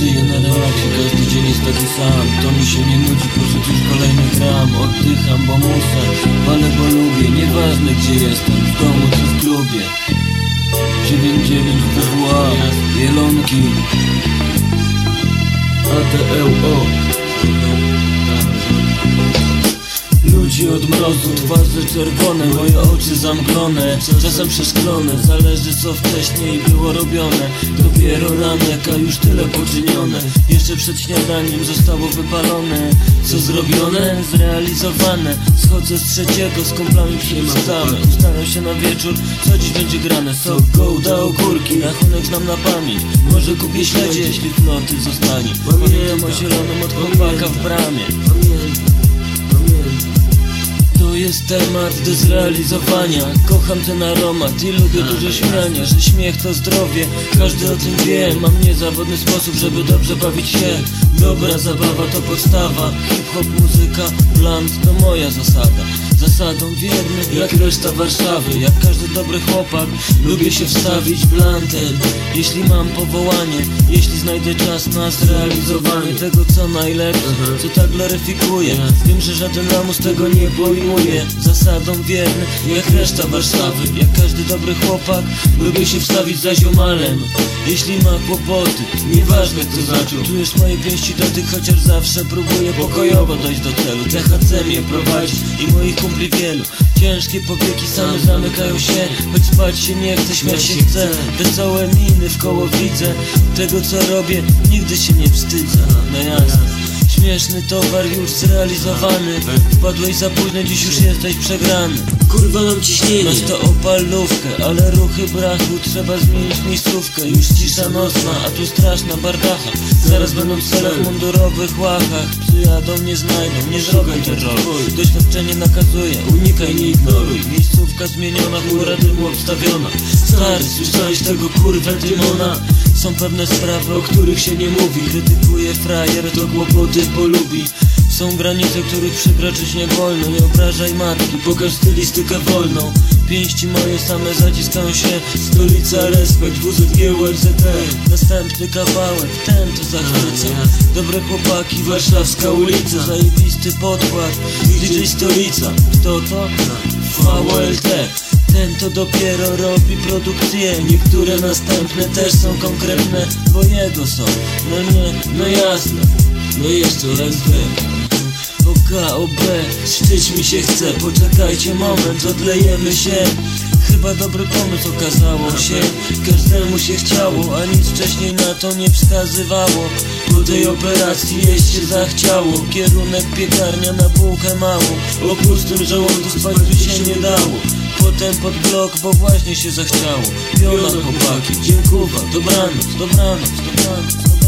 Żyję na relaksie, każdy dzień jest taki sam. To mi się nie nudzi, poszedł już kolejny gram Oddycham, bo muszę, ale bo lubię. Nieważne gdzie jestem, w domu czy w klubie. 99 WWA, Bielonki ATLO Od mrozu, twarze czerwone, moje oczy zamglone Czasem przeszklone, zależy co wcześniej było robione. Dopiero ranek, a już tyle poczynione. Jeszcze przed śniadaniem zostało wypalone. Co zrobione? Zrealizowane. Schodzę z trzeciego, z kumplami przyjmowamy Ustawiam się na wieczór, co dziś będzie grane? Sok, gołda, ogórki, rachunek znam na pamięć. Może kupię śledzie, jeśli floty zostanie. Pamiętam o zielonym od chłopaka w bramie jest temat do zrealizowania. Kocham ten aromat i lubię dużo śmiania Że śmiech to zdrowie, każdy o tym wie. Mam niezawodny sposób, żeby dobrze bawić się. Dobra zabawa to podstawa. Hip-hop, muzyka, blunt to moja zasada Zasadą wierny jak reszta Warszawy Jak każdy dobry chłopak. Lubię się wstawić blantem Jeśli mam powołanie Jeśli znajdę czas na zrealizowanie Tego co najlepsze, co tak gloryfikuje Wiem, że żaden lamus tego nie pojmuje. Zasadą wierny jak reszta Warszawy Jak każdy dobry chłopak. Lubię się wstawić za ziomalem Jeśli ma kłopoty. Nieważne kto zaczął Czujesz moje pięści dotyk Chociaż zawsze próbuję pokojowo dojść do celu. THC mnie prowadzi i moich kumpli wielu. Ciężkie powieki same zamykają się. Choć spać się nie chce, śmiać się chce Wesołe miny w koło widzę. Tego co robię nigdy się nie wstydzę. No jasne Śmieszny towar już zrealizowany. Wpadłeś za późno, dziś już jesteś przegrany. Kurwa mam ciśnienie. Masz to opalówkę, ale ruchy brachu Trzeba zmienić miejscówkę. Już cisza nocna, a tu straszna bardacha. Zaraz będą w celach mundurowych łachach. Przyjadą, nie znajdą, nie zrobią terroru Doświadczenie nakazuje, unikaj, nie ignoruj. Miejscówka zmieniona, chmura dymu obstawiona. Stary, słyszałeś tego kurwę Tymona? Są pewne sprawy, o których się nie mówi. Krytykuje frajer, to kłopoty polubi. Są granice, których przekroczyć nie wolno. Nie obrażaj matki, pokaż stylistykę wolną. Pięści moje same zaciskają się. Stolica, respekt, WZG, URZT Następny kawałek, ten to zachwyca. Dobre chłopaki, warszawska ulica. Zajebisty podkład, DJ stolica. Kto to? VLT ten to dopiero robi produkcję. Niektóre następne też są konkretne Bo jego są, no nie, no jasne No jeszcze raz OKOB, szczyć mi się chce. Poczekajcie moment, odlejemy się. Chyba dobry pomysł okazało się. Każdemu się chciało, a nic wcześniej na to nie wskazywało. Po tej operacji jeść się zachciało. Kierunek piekarnia na bułkę małą O pustym żołądku spać by się nie dało Potem pod blok, bo właśnie się zachciało Piona chłopaki, dziękuwa, dobranoc, dobranoc, dobranoc, dobranoc.